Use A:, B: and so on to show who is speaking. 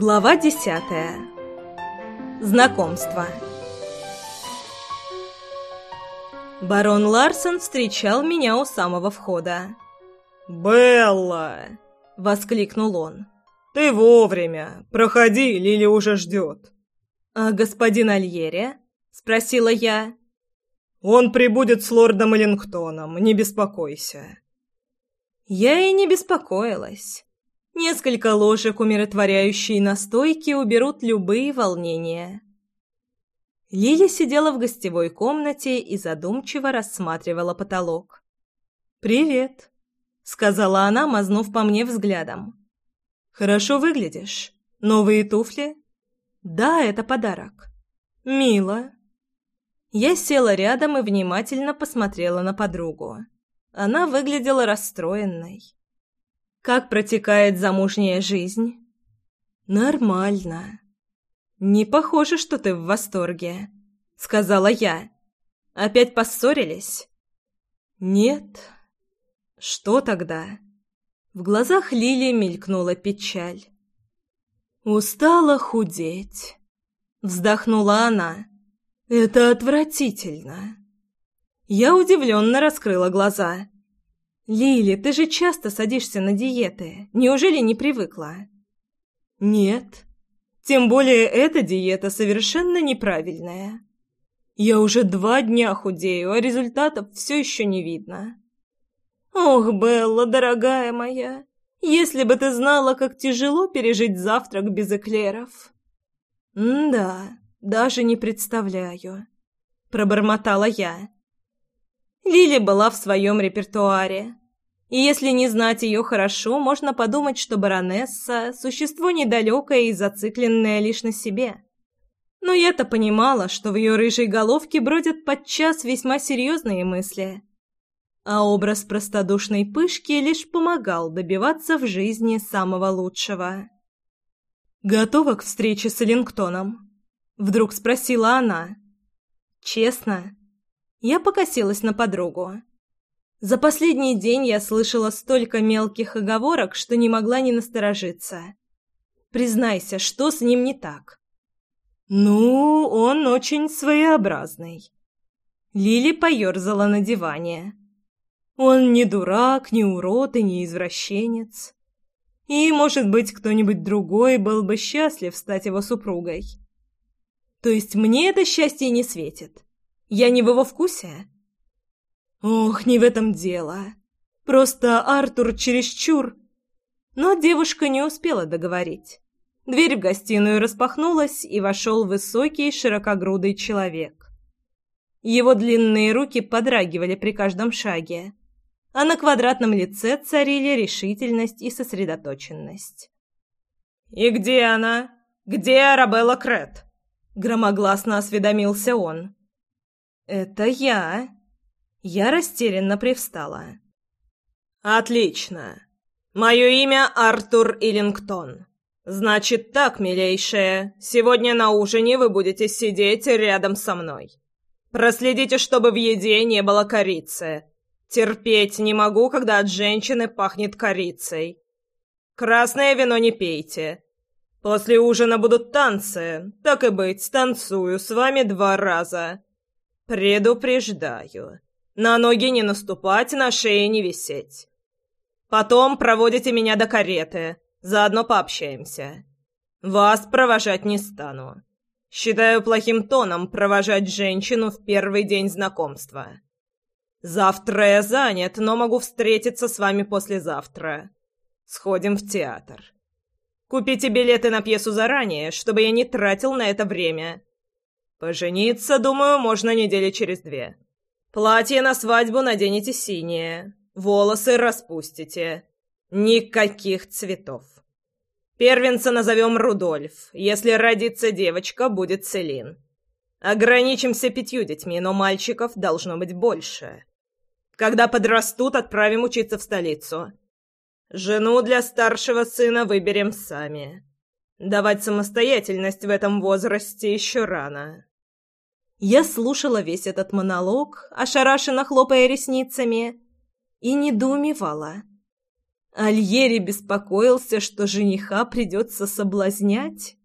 A: Глава 10. Знакомство. Барон Ларсон встречал меня у самого входа.
B: «Белла!»
A: — воскликнул он.
B: «Ты вовремя! Проходи, Лили уже ждет!»
A: «А господин Альере?» — спросила я.
B: «Он прибудет с лордом Эллингтоном, не беспокойся!»
A: Я и не беспокоилась. Несколько ложек умиротворяющей настойки уберут любые волнения. Лили сидела в гостевой комнате и задумчиво рассматривала потолок. «Привет», — сказала она, мазнув по мне взглядом. «Хорошо выглядишь. Новые туфли?» «Да, это подарок». «Мило». Я села рядом и внимательно посмотрела на подругу. Она выглядела расстроенной. Как протекает замужняя жизнь? Нормально. Не похоже, что ты в восторге, сказала я. Опять поссорились? Нет. Что тогда? В глазах Лили мелькнула печаль. Устала худеть, вздохнула она. Это отвратительно. Я удивленно раскрыла глаза. «Лили, ты же часто садишься на диеты. Неужели не привыкла?» «Нет. Тем более эта диета совершенно неправильная. Я уже два дня худею, а результатов все еще не видно». «Ох, Белла, дорогая моя, если бы ты знала, как тяжело пережить завтрак без эклеров». «Да, даже не представляю», — пробормотала я. Лили была в своем репертуаре. И если не знать ее хорошо, можно подумать, что баронесса – существо недалекое и зацикленное лишь на себе. Но я-то понимала, что в ее рыжей головке бродят подчас весьма серьезные мысли. А образ простодушной пышки лишь помогал добиваться в жизни самого лучшего. «Готова к встрече с Эллингтоном?» – вдруг спросила она. «Честно?» Я покосилась на подругу. За последний день я слышала столько мелких оговорок, что не могла не насторожиться. Признайся, что с ним не так? Ну, он очень своеобразный. Лили поёрзала на диване. Он не дурак, не урод и не извращенец. И, может быть, кто-нибудь другой был бы счастлив стать его супругой. То есть мне это счастье не светит. Я не в его вкусе. Ох, не в этом дело. Просто Артур чересчур. Но девушка не успела договорить. Дверь в гостиную распахнулась, и вошел высокий, широкогрудый человек. Его длинные руки подрагивали при каждом шаге, а на квадратном лице царили решительность и сосредоточенность.
B: «И где она? Где Арабелла Крет?»
A: — громогласно осведомился он. «Это я», я растерянно привстала.
B: «Отлично. Мое имя Артур Иллингтон. Значит так, милейшая, сегодня на ужине вы будете сидеть рядом со мной. Проследите, чтобы в еде не было корицы. Терпеть не могу, когда от женщины пахнет корицей. Красное вино не пейте. После ужина будут танцы. Так и быть, танцую с вами два раза. Предупреждаю». На ноги не наступать, на шее не висеть. Потом проводите меня до кареты, заодно пообщаемся. Вас провожать не стану. Считаю плохим тоном провожать женщину в первый день знакомства. Завтра я занят, но могу встретиться с вами послезавтра. Сходим в театр. Купите билеты на пьесу заранее, чтобы я не тратил на это время. Пожениться, думаю, можно недели через две. Платье на свадьбу наденете синее, волосы распустите. Никаких цветов. Первенца назовем Рудольф. Если родится девочка, будет Селин. Ограничимся пятью детьми, но мальчиков должно быть больше. Когда подрастут, отправим учиться в столицу. Жену для старшего сына выберем сами. Давать самостоятельность в этом возрасте еще рано.
A: Я слушала весь этот монолог, ошарашенно хлопая ресницами, и недоумевала. Альери беспокоился, что жениха придется соблазнять?